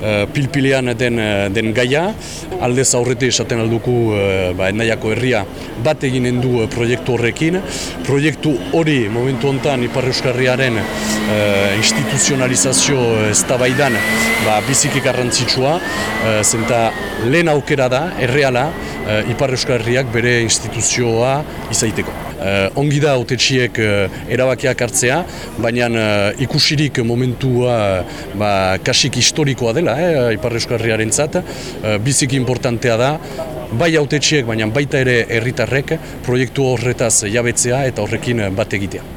Uh, pilpilean den, uh, den gaia, aldez aurrete esaten alduku uh, ba, endaiako herria bat eginen du proiektu horrekin. Proiektu hori momentu hontan Ipar Euskarriaren uh, instituzionalizazio eztabaidan ba, biziki garrantzitsua, uh, zenta lehen aukera da, erreala, uh, Ipar Euskarriak bere instituzioa izaiteko. Uh, ongi da autetxiek uh, erabakiak hartzea, baina uh, ikusirik momentua ba, kasik historikoa dela, eh, Ipar Euskarriaren zat, uh, biziki importantea da, bai autetxiek, baina baita ere herritarrek proiektu horretaz jabetzea eta horrekin bat egitea.